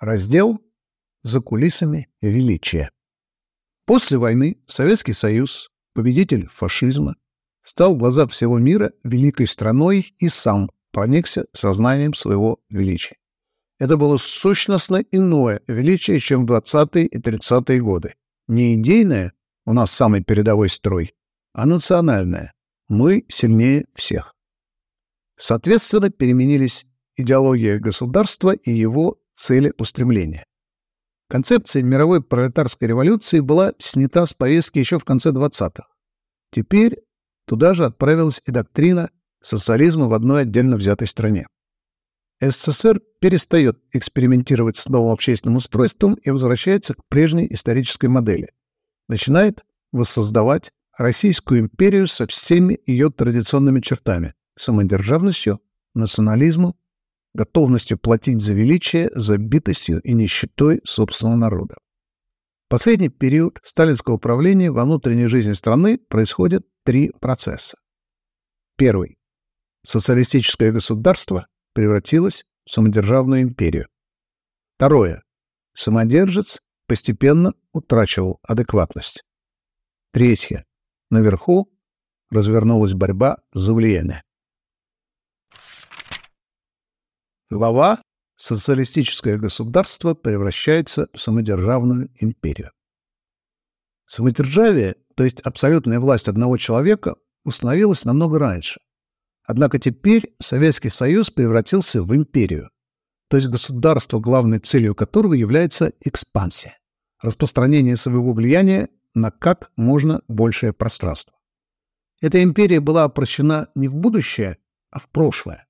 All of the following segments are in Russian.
Раздел «За кулисами величия». После войны Советский Союз, победитель фашизма, стал в глазах всего мира великой страной и сам проникся сознанием своего величия. Это было сущностно иное величие, чем в 20-е и 30-е годы. Не идейное, у нас самый передовой строй, а национальное. Мы сильнее всех. Соответственно, переменились идеология государства и его цели устремления. Концепция мировой пролетарской революции была снята с повестки еще в конце 20-х. Теперь туда же отправилась и доктрина социализма в одной отдельно взятой стране. СССР перестает экспериментировать с новым общественным устройством и возвращается к прежней исторической модели. Начинает воссоздавать Российскую империю со всеми ее традиционными чертами – самодержавностью, национализмом, готовностью платить за величие, забитостью и нищетой собственного народа. В последний период сталинского управления во внутренней жизни страны происходят три процесса. Первый. Социалистическое государство превратилась в самодержавную империю. Второе. Самодержец постепенно утрачивал адекватность. Третье. Наверху развернулась борьба за влияние. Глава «Социалистическое государство превращается в самодержавную империю». Самодержавие, то есть абсолютная власть одного человека, установилась намного раньше. Однако теперь Советский Союз превратился в империю, то есть государство, главной целью которого является экспансия, распространение своего влияния на как можно большее пространство. Эта империя была обращена не в будущее, а в прошлое.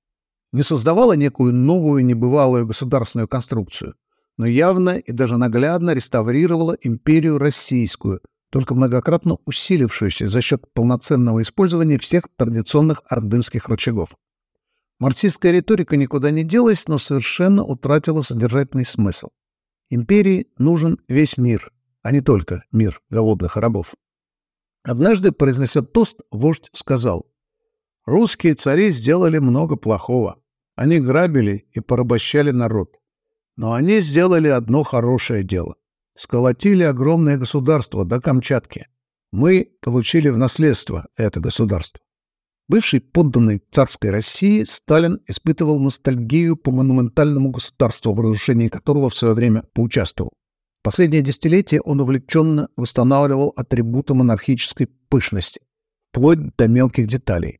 Не создавала некую новую небывалую государственную конструкцию, но явно и даже наглядно реставрировала империю российскую, только многократно усилившуюся за счет полноценного использования всех традиционных ордынских рычагов. Марксистская риторика никуда не делась, но совершенно утратила содержательный смысл. Империи нужен весь мир, а не только мир голодных рабов. Однажды, произнося тост, вождь сказал, «Русские цари сделали много плохого. Они грабили и порабощали народ. Но они сделали одно хорошее дело сколотили огромное государство до Камчатки. Мы получили в наследство это государство. Бывший подданный царской России, Сталин испытывал ностальгию по монументальному государству, в разрушении которого в свое время поучаствовал. Последнее десятилетие он увлеченно восстанавливал атрибуты монархической пышности, вплоть до мелких деталей.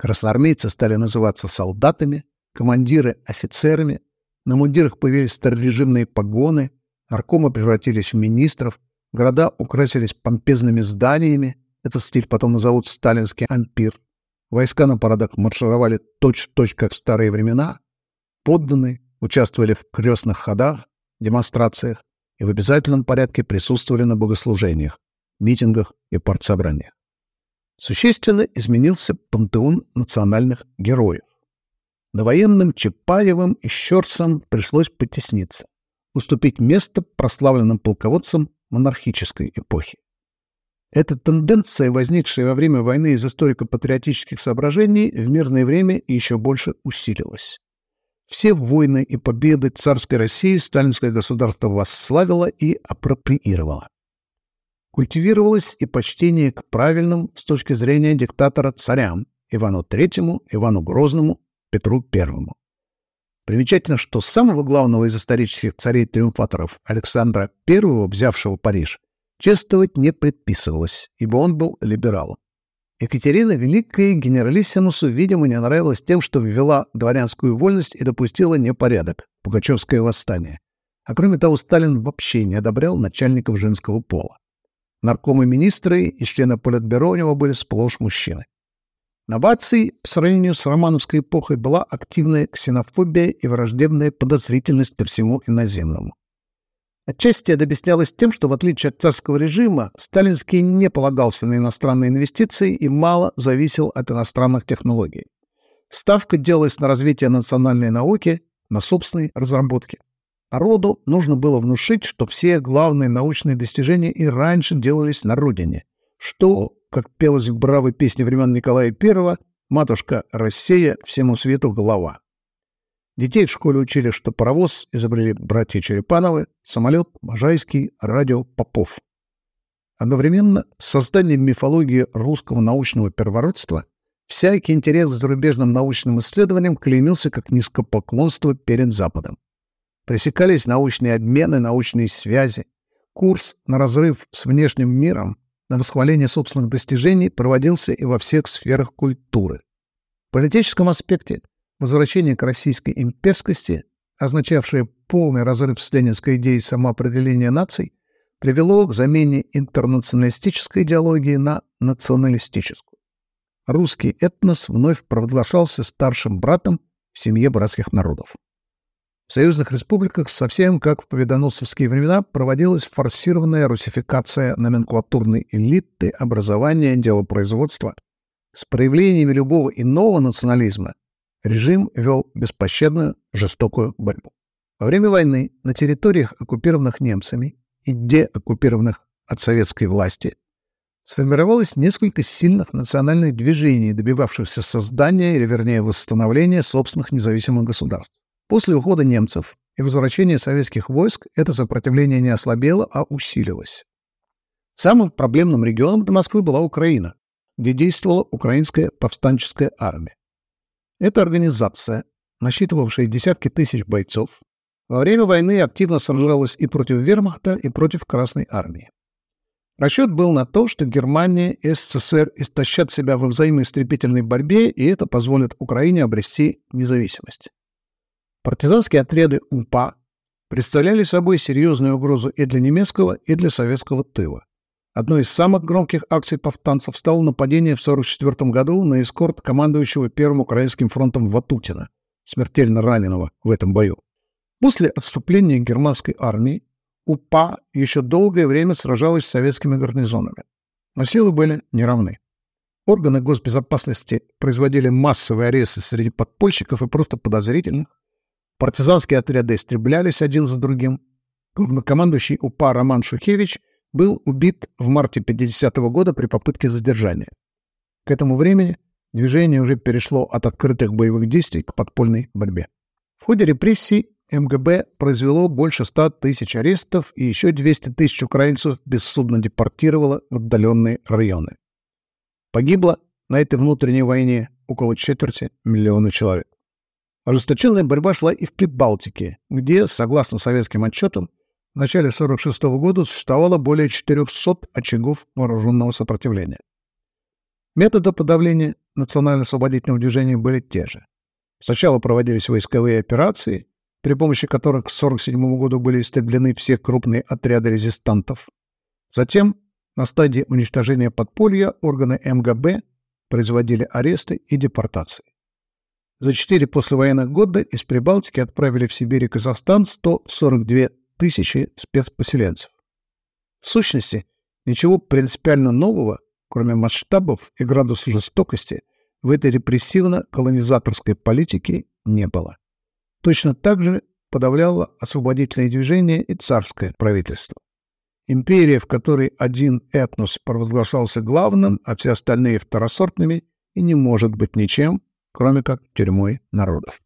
Красноармейцы стали называться солдатами, командиры — офицерами, на мундирах появились старорежимные погоны, Наркомы превратились в министров, города украсились помпезными зданиями, этот стиль потом назовут сталинский ампир. Войска на парадах маршировали точь-в-точь, как в старые времена. Подданные участвовали в крестных ходах, демонстрациях и в обязательном порядке присутствовали на богослужениях, митингах и партсобраниях. Существенно изменился пантеон национальных героев. На военным Чапаевым и Щерцам пришлось потесниться уступить место прославленным полководцам монархической эпохи. Эта тенденция, возникшая во время войны из историко-патриотических соображений, в мирное время еще больше усилилась. Все войны и победы царской России сталинское государство восславило и апроприировало. Культивировалось и почтение к правильным с точки зрения диктатора царям Ивану III, Ивану Грозному, Петру I. Примечательно, что самого главного из исторических царей-триумфаторов Александра I, взявшего Париж, чествовать не предписывалось, ибо он был либералом. Екатерина Великая генералиссимусу, видимо, не нравилось тем, что ввела дворянскую вольность и допустила непорядок – Пугачевское восстание. А кроме того, Сталин вообще не одобрял начальников женского пола. Наркомы министры и члены Политбюро у него были сплошь мужчины. Новацией по сравнению с романовской эпохой была активная ксенофобия и враждебная подозрительность ко всему иноземному. Отчасти это объяснялось тем, что в отличие от царского режима, Сталинский не полагался на иностранные инвестиции и мало зависел от иностранных технологий. Ставка делалась на развитие национальной науки, на собственной разработке. Народу нужно было внушить, что все главные научные достижения и раньше делались на родине, что как пелось в бравой песне времен Николая I, «Матушка Россия, всему свету голова». Детей в школе учили, что паровоз изобрели братья Черепановы, самолет Можайский, радио Попов. Одновременно с созданием мифологии русского научного первородства всякий интерес к зарубежным научным исследованиям клеймился как низкопоклонство перед Западом. Пресекались научные обмены, научные связи. Курс на разрыв с внешним миром, на восхваление собственных достижений проводился и во всех сферах культуры. В политическом аспекте возвращение к российской имперскости, означавшее полный разрыв с ленинской идеей самоопределения наций, привело к замене интернационалистической идеологии на националистическую. Русский этнос вновь провозглашался старшим братом в семье братских народов. В союзных республиках совсем как в победоносцевские времена проводилась форсированная русификация номенклатурной элиты, образования, делопроизводства. С проявлениями любого иного национализма режим вел беспощадную, жестокую борьбу. Во время войны на территориях, оккупированных немцами, и деоккупированных от советской власти, сформировалось несколько сильных национальных движений, добивавшихся создания или, вернее, восстановления собственных независимых государств. После ухода немцев и возвращения советских войск это сопротивление не ослабело, а усилилось. Самым проблемным регионом для Москвы была Украина, где действовала Украинская повстанческая армия. Эта организация, насчитывавшая десятки тысяч бойцов, во время войны активно сражалась и против вермахта, и против Красной армии. Расчет был на то, что Германия и СССР истощат себя во взаимоистребительной борьбе, и это позволит Украине обрести независимость. Партизанские отряды УПА представляли собой серьезную угрозу и для немецкого, и для советского тыла. Одной из самых громких акций повстанцев стало нападение в 1944 году на эскорт командующего Первым Украинским фронтом Ватутина, смертельно раненого в этом бою. После отступления германской армии УПА еще долгое время сражалась с советскими гарнизонами. Но силы были неравны. Органы госбезопасности производили массовые аресты среди подпольщиков и просто подозрительных. Партизанские отряды истреблялись один за другим. Главнокомандующий УПА Роман Шухевич был убит в марте 50-го года при попытке задержания. К этому времени движение уже перешло от открытых боевых действий к подпольной борьбе. В ходе репрессий МГБ произвело больше 100 тысяч арестов и еще 200 тысяч украинцев бессудно депортировало в отдаленные районы. Погибло на этой внутренней войне около четверти миллиона человек. Ожесточенная борьба шла и в Прибалтике, где, согласно советским отчетам, в начале 1946 года существовало более 400 очагов вооруженного сопротивления. Методы подавления национально-освободительного движения были те же. Сначала проводились войсковые операции, при помощи которых к 1947 году были истреблены все крупные отряды резистантов. Затем, на стадии уничтожения подполья, органы МГБ производили аресты и депортации. За четыре послевоенных года из Прибалтики отправили в Сибирь и Казахстан 142 тысячи спецпоселенцев. В сущности, ничего принципиально нового, кроме масштабов и градуса жестокости, в этой репрессивно-колонизаторской политике не было. Точно так же подавляло освободительное движение и царское правительство. Империя, в которой один этнос провозглашался главным, а все остальные второсортными, и не может быть ничем, кроме как тюрьмой народов.